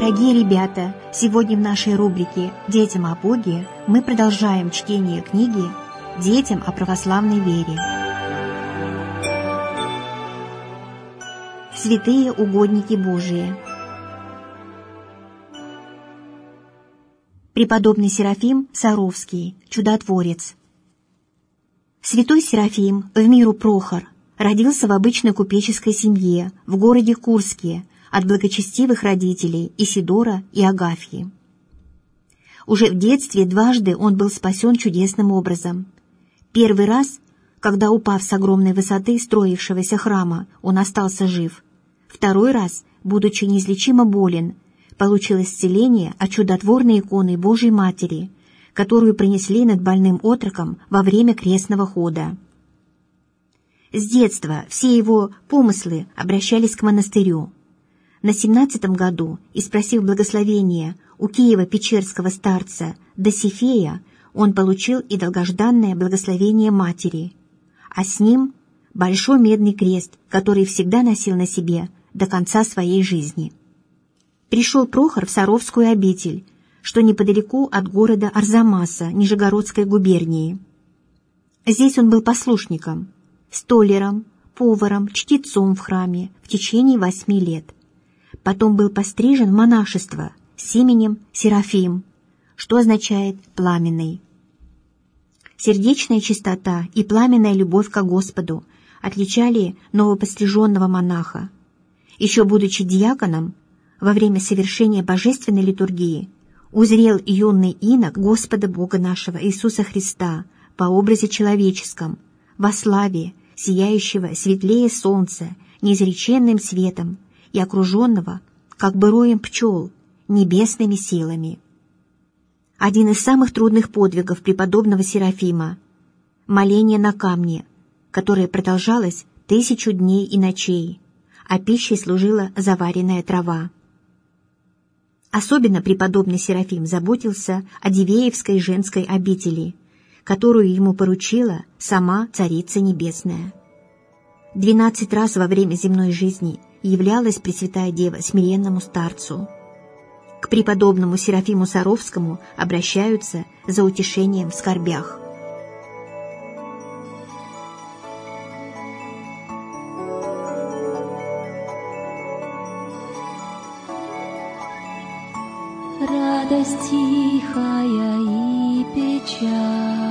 Дорогие ребята, сегодня в нашей рубрике «Детям о Боге» мы продолжаем чтение книги «Детям о православной вере». Святые угодники Божии Преподобный Серафим Саровский, чудотворец Святой Серафим, в миру Прохор, родился в обычной купеческой семье в городе Курске – от благочестивых родителей Исидора и Агафьи. Уже в детстве дважды он был спасен чудесным образом. Первый раз, когда, упав с огромной высоты строившегося храма, он остался жив. Второй раз, будучи неизлечимо болен, получил исцеление от чудотворной иконы Божьей Матери, которую принесли над больным отроком во время крестного хода. С детства все его помыслы обращались к монастырю на семнадцатом году и спросив благословения у Киева-Печерского старца Досифея, он получил и долгожданное благословение матери, а с ним большой медный крест, который всегда носил на себе до конца своей жизни. Пришел Прохор в Саровскую обитель, что неподалеку от города Арзамаса Нижегородской губернии. Здесь он был послушником, столером, поваром, чтецом в храме в течение восьми лет – потом был пострижен в монашество с именем Серафим, что означает «пламенный». Сердечная чистота и пламенная любовь к Господу отличали новопостриженного монаха. Еще будучи диаконом, во время совершения божественной литургии узрел юный инок Господа Бога нашего Иисуса Христа по образе человеческом, во славе, сияющего светлее солнца, неизреченным светом, и окруженного, как бы роем пчел, небесными силами. Один из самых трудных подвигов преподобного Серафима — моление на камне, которое продолжалось тысячу дней и ночей, а пищей служила заваренная трава. Особенно преподобный Серафим заботился о Дивеевской женской обители, которую ему поручила сама Царица Небесная. Двенадцать раз во время земной жизни являлась Пресвятая Дева смиренному старцу. К преподобному Серафиму Саровскому обращаются за утешением в скорбях. Радость тихая и печаль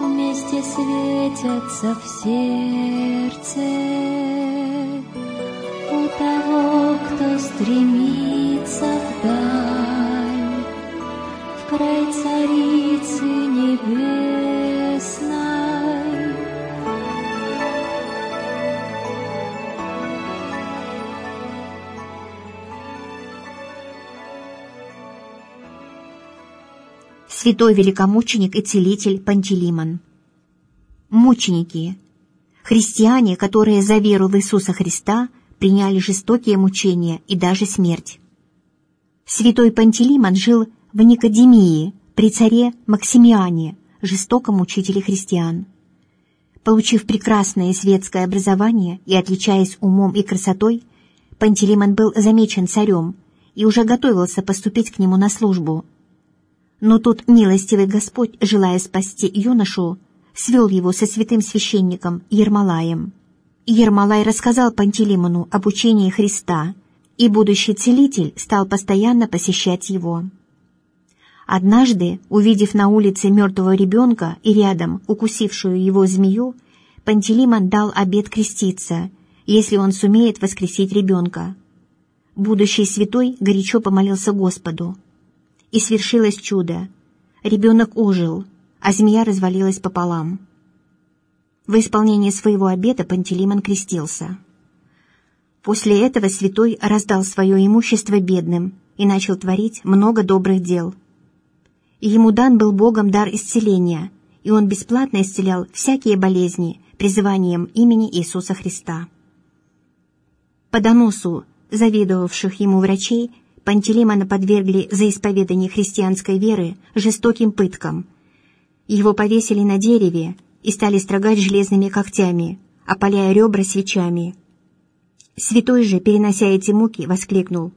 Вместе светятся в сердце стремится вдаль, в край Царицы Небесной. Святой великомученик и целитель Пантелеймон. Мученики – христиане, которые за веру в Иисуса Христа – приняли жестокие мучения и даже смерть. Святой Пантелеймон жил в Никодемии при царе Максимиане, жестоком учителе христиан. Получив прекрасное светское образование и отличаясь умом и красотой, Пантелеймон был замечен царем и уже готовился поступить к нему на службу. Но тут милостивый Господь, желая спасти юношу, свел его со святым священником Ермолаем. Ермолай рассказал Пантелеймону об учении Христа, и будущий целитель стал постоянно посещать его. Однажды, увидев на улице мертвого ребенка и рядом укусившую его змею, Пантелеймон дал обет креститься, если он сумеет воскресить ребенка. Будущий святой горячо помолился Господу. И свершилось чудо. Ребенок ожил, а змея развалилась пополам. В исполнение своего обета Пантелеймон крестился. После этого святой раздал свое имущество бедным и начал творить много добрых дел. Ему дан был Богом дар исцеления, и он бесплатно исцелял всякие болезни призыванием имени Иисуса Христа. По доносу завидовавших ему врачей Пантелеймона подвергли за исповедание христианской веры жестоким пыткам. Его повесили на дереве и стали строгать железными когтями, опаляя ребра свечами. Святой же, перенося эти муки, воскликнул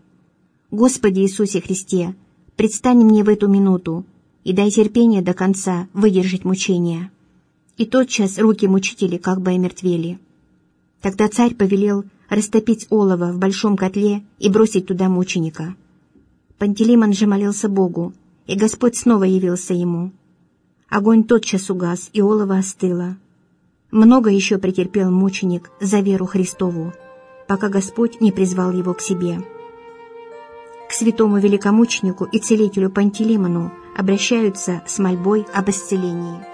Господи Иисусе Христе, предстань мне в эту минуту и дай терпение до конца выдержать мучения». И тотчас руки мучителей как бы омертвели. Тогда царь повелел растопить олово в большом котле и бросить туда мученика. Пантелеймон же молился Богу, и Господь снова явился ему. Огонь тотчас угас, и олово остыло. Много еще претерпел мученик за веру Христову, пока Господь не призвал его к себе. К святому великомученику и целителю Пантелеймону обращаются с мольбой об исцелении.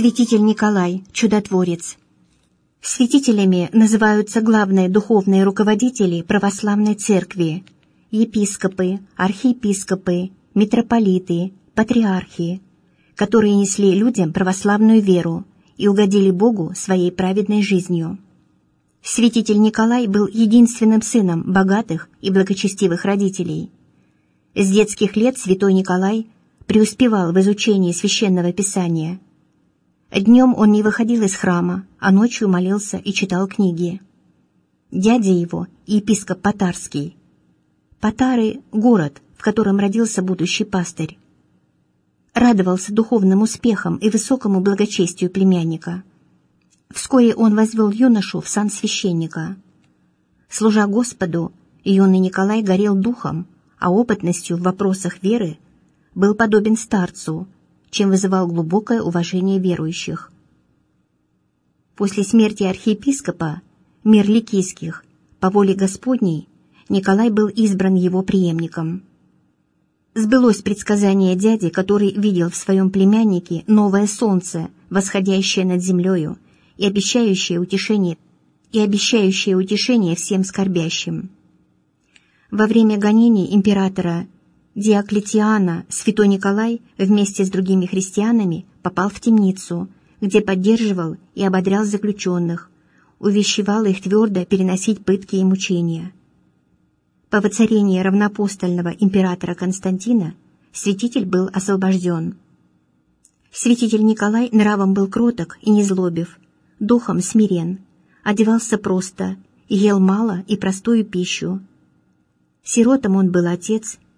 Святитель Николай, чудотворец. Святителями называются главные духовные руководители православной церкви, епископы, архиепископы, митрополиты, патриархи, которые несли людям православную веру и угодили Богу своей праведной жизнью. Святитель Николай был единственным сыном богатых и благочестивых родителей. С детских лет святой Николай преуспевал в изучении священного писания – Днем он не выходил из храма, а ночью молился и читал книги. Дядя его, епископ Потарский. Потары — город, в котором родился будущий пастырь. Радовался духовным успехам и высокому благочестию племянника. Вскоре он возвел юношу в сан священника. Служа Господу, юный Николай горел духом, а опытностью в вопросах веры был подобен старцу — чем вызывал глубокое уважение верующих. После смерти архиепископа Мерликийских по воле Господней Николай был избран его преемником. Сбылось предсказание дяди, который видел в своем племяннике новое солнце, восходящее над землею и обещающее утешение, и обещающее утешение всем скорбящим. Во время гонений императора Диоклетиана святой Николай вместе с другими христианами попал в темницу, где поддерживал и ободрял заключенных, увещевал их твердо переносить пытки и мучения. По воцарении равнопостольного императора Константина святитель был освобожден. Святитель Николай нравом был кроток и незлобив, духом смирен, одевался просто, ел мало и простую пищу. Сиротам он был отец –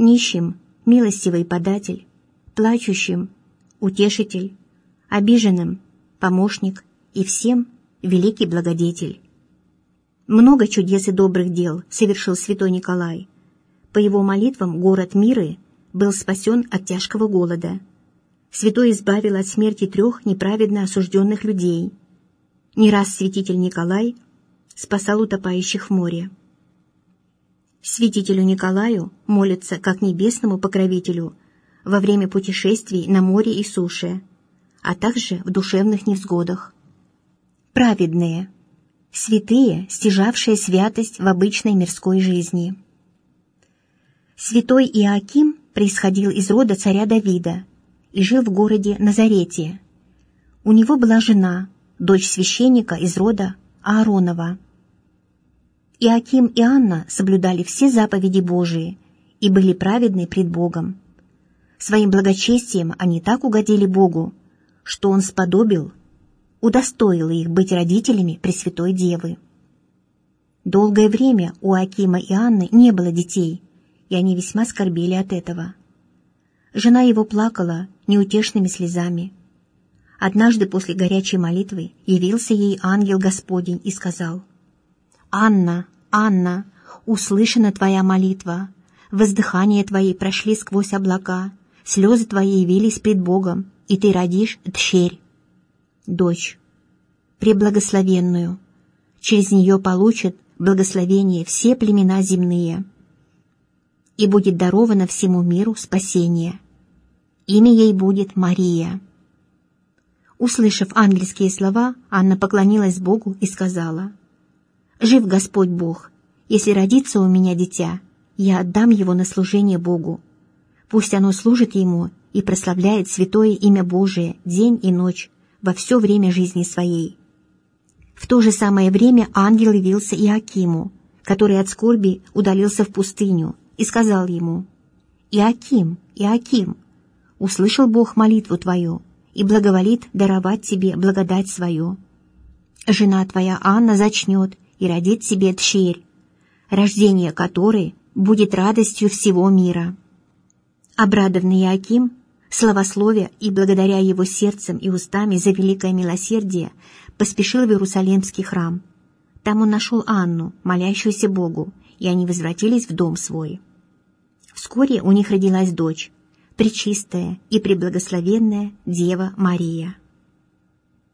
нищим — милостивый податель, плачущим — утешитель, обиженным — помощник и всем — великий благодетель. Много чудес и добрых дел совершил святой Николай. По его молитвам город Миры был спасен от тяжкого голода. Святой избавил от смерти трех неправедно осужденных людей. Не раз святитель Николай спасал утопающих в море. Святителю Николаю молятся как небесному покровителю во время путешествий на море и суше, а также в душевных невзгодах. Праведные, святые, стяжавшие святость в обычной мирской жизни. Святой Иоаким происходил из рода царя Давида и жил в городе Назарете. У него была жена, дочь священника из рода Ааронова. Иаким и Анна соблюдали все заповеди Божии и были праведны пред Богом. Своим благочестием они так угодили Богу, что Он сподобил, удостоил их быть родителями Пресвятой Девы. Долгое время у Акима и Анны не было детей, и они весьма скорбели от этого. Жена его плакала неутешными слезами. Однажды после горячей молитвы явился ей ангел Господень и сказал, «Анна, Анна, услышана твоя молитва, воздыхания твои прошли сквозь облака, слезы твои явились пред Богом, и ты родишь дщерь, дочь, преблагословенную. Через нее получат благословение все племена земные». и будет даровано всему миру спасение. Имя ей будет Мария. Услышав ангельские слова, Анна поклонилась Богу и сказала, «Жив Господь Бог, если родится у меня дитя, я отдам его на служение Богу. Пусть оно служит Ему и прославляет святое имя Божие день и ночь во все время жизни своей». В то же самое время ангел явился Иакиму, который от скорби удалился в пустыню, и сказал ему, «Иаким, Иаким, услышал Бог молитву твою, и благоволит даровать тебе благодать свою. Жена твоя Анна зачнет и родит себе дщерь, рождение которой будет радостью всего мира. Обрадованный Иаким, славословия и благодаря его сердцем и устами за великое милосердие, поспешил в Иерусалимский храм. Там он нашел Анну, молящуюся Богу, и они возвратились в дом свой. Вскоре у них родилась дочь, Пречистая и Преблагословенная Дева Мария.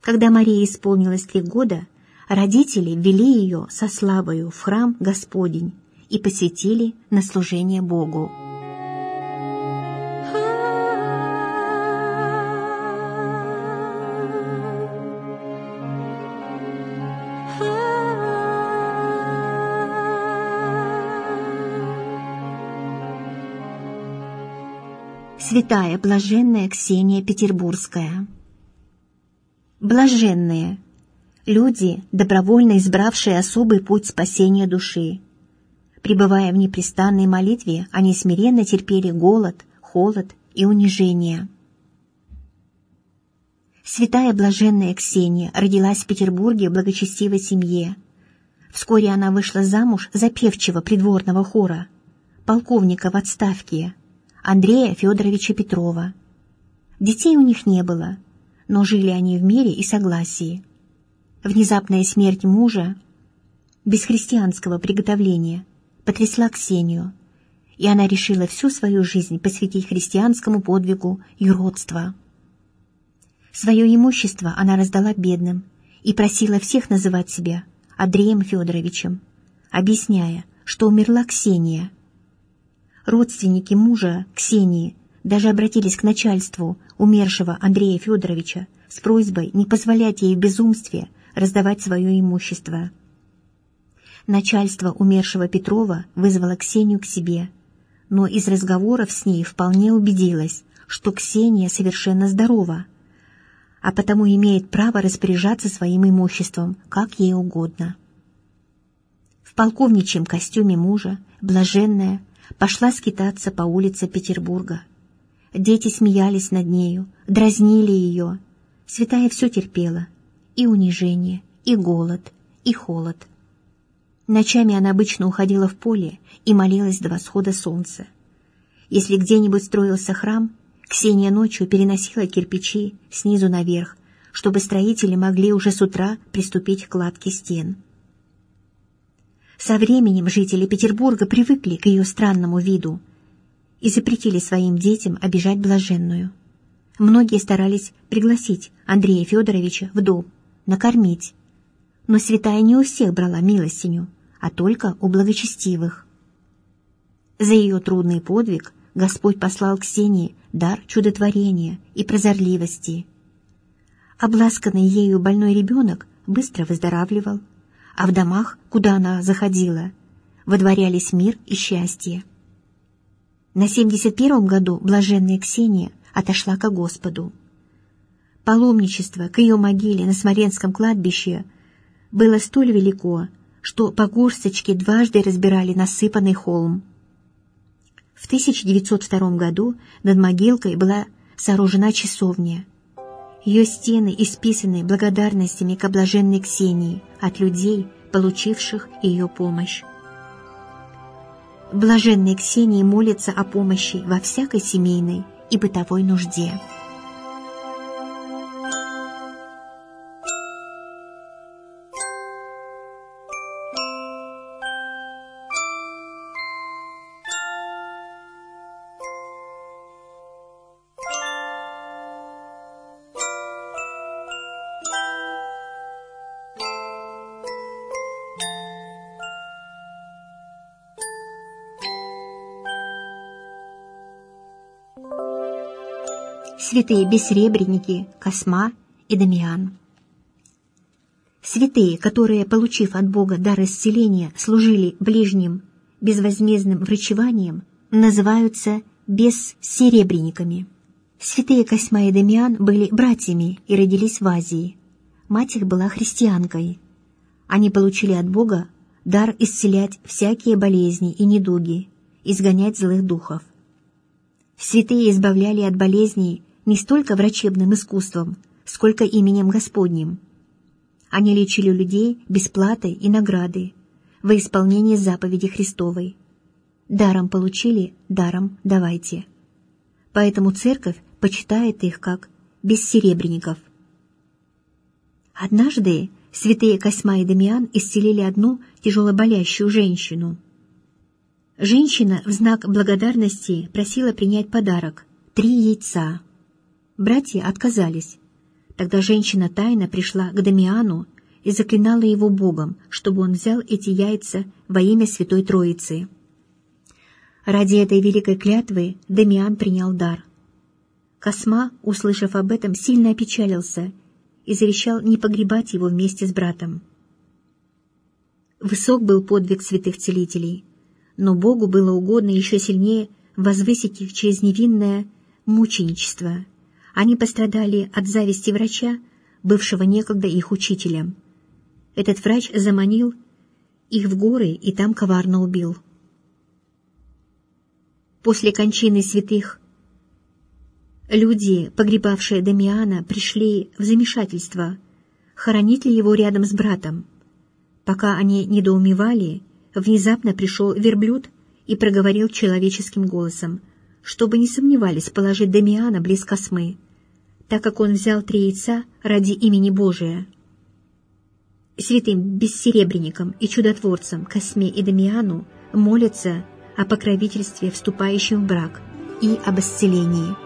Когда Мария исполнилось три года, родители ввели ее со славою в храм Господень и посвятили на служение Богу. Святая Блаженная Ксения Петербургская. Блаженные – люди, добровольно избравшие особый путь спасения души. Пребывая в непрестанной молитве, они смиренно терпели голод, холод и унижение. Святая Блаженная Ксения родилась в Петербурге в благочестивой семье. Вскоре она вышла замуж за певчего придворного хора, полковника в отставке – Андрея Федоровича Петрова. Детей у них не было, но жили они в мире и согласии. Внезапная смерть мужа, без христианского приготовления, потрясла Ксению, и она решила всю свою жизнь посвятить христианскому подвигу юродства. Свое имущество она раздала бедным и просила всех называть себя Андреем Федоровичем, объясняя, что умерла Ксения – Родственники мужа, Ксении, даже обратились к начальству умершего Андрея Федоровича с просьбой не позволять ей в безумстве раздавать свое имущество. Начальство умершего Петрова вызвало Ксению к себе, но из разговоров с ней вполне убедилось, что Ксения совершенно здорова, а потому имеет право распоряжаться своим имуществом, как ей угодно. В полковничьем костюме мужа, блаженная, пошла скитаться по улице Петербурга. Дети смеялись над нею, дразнили ее. Святая все терпела. И унижение, и голод, и холод. Ночами она обычно уходила в поле и молилась до восхода солнца. Если где-нибудь строился храм, Ксения ночью переносила кирпичи снизу наверх, чтобы строители могли уже с утра приступить к кладке стен. Со временем жители Петербурга привыкли к ее странному виду и запретили своим детям обижать блаженную. Многие старались пригласить Андрея Федоровича в дом, накормить. Но святая не у всех брала милостиню, а только у благочестивых. За ее трудный подвиг Господь послал Ксении дар чудотворения и прозорливости. Обласканный ею больной ребенок быстро выздоравливал, а в домах, куда она заходила, водворялись мир и счастье. На 71-м году блаженная Ксения отошла ко Господу. Паломничество к ее могиле на Смоленском кладбище было столь велико, что по горсточке дважды разбирали насыпанный холм. В 1902 году над могилкой была сооружена часовня – ее стены исписаны благодарностями к облаженной Ксении от людей, получивших ее помощь. Блаженной Ксении молится о помощи во всякой семейной и бытовой нужде. Святые бессребреники Косма и Дамиан. Святые, которые, получив от Бога дар исцеления, служили ближним безвозмездным врачеванием, называются бессеребренниками. Святые Косьма и Дамиан были братьями и родились в Азии. Мать их была христианкой. Они получили от Бога дар исцелять всякие болезни и недуги, изгонять злых духов. Святые избавляли от болезней не столько врачебным искусством, сколько именем Господним. Они лечили людей бесплатой и награды во исполнение заповеди Христовой. Даром получили, даром давайте. Поэтому церковь почитает их как бессеребренников. Однажды святые Косьма и Дамиан исцелили одну тяжелоболящую женщину. Женщина в знак благодарности просила принять подарок — три яйца. Братья отказались. Тогда женщина тайно пришла к Дамиану и заклинала его Богом, чтобы он взял эти яйца во имя Святой Троицы. Ради этой великой клятвы Дамиан принял дар. Косма, услышав об этом, сильно опечалился и завещал не погребать его вместе с братом. Высок был подвиг святых целителей, но Богу было угодно еще сильнее возвысить их через невинное мученичество. Они пострадали от зависти врача, бывшего некогда их учителем. Этот врач заманил их в горы и там коварно убил. После кончины святых Люди, погребавшие Дамиана, пришли в замешательство, хоронить ли его рядом с братом. Пока они недоумевали, внезапно пришел верблюд и проговорил человеческим голосом, чтобы не сомневались положить Дамиана близ космы, так как он взял три яйца ради имени Божия. Святым бессеребренникам и чудотворцам Косме и Дамиану молятся о покровительстве вступающим в брак и об исцелении –